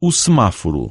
o semáforo.